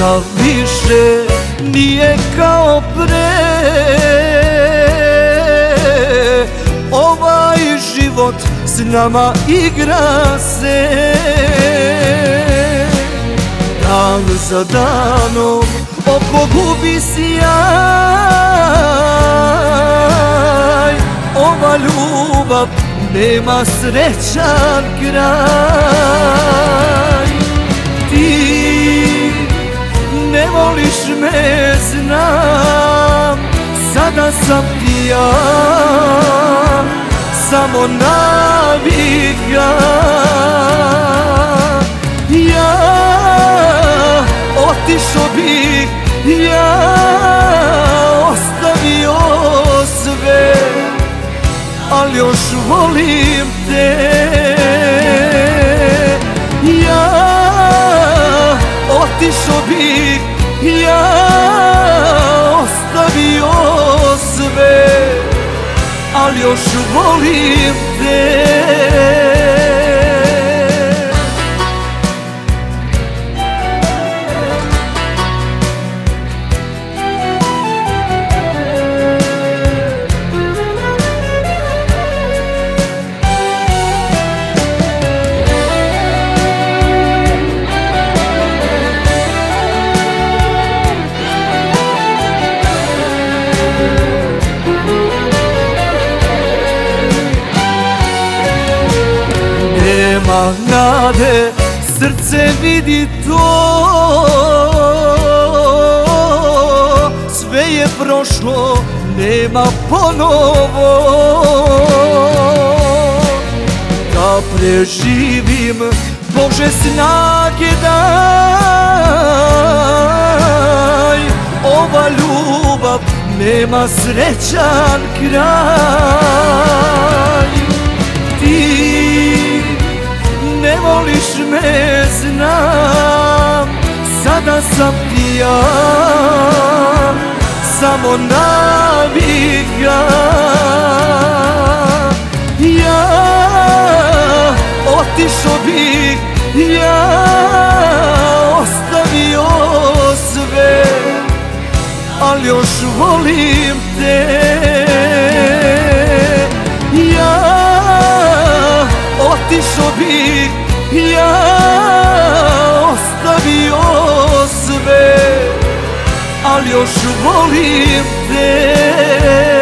da više nije kao pre. Ovaj život s nama igra se. Dan za danom oko gubi sjaj. Ova ljubav nema srećan kraj. Ti voliš me, znam Sada sam ja. Samo navika Ja otišao bih Ja ostavio sve Ali još volim te. Ja otišao bih Ja ostavio sve Ali još volim te Nema nade, srce vidi to. Sve je prošlo, nema ponovo. Da preživim, Bože snage daj. Ova ljubav nema srećan kraj sam ti ja Samo navika Ja otišao bih. Ja ostavio sve. Ali još volim te. Ja otišao bih. Ja još volim te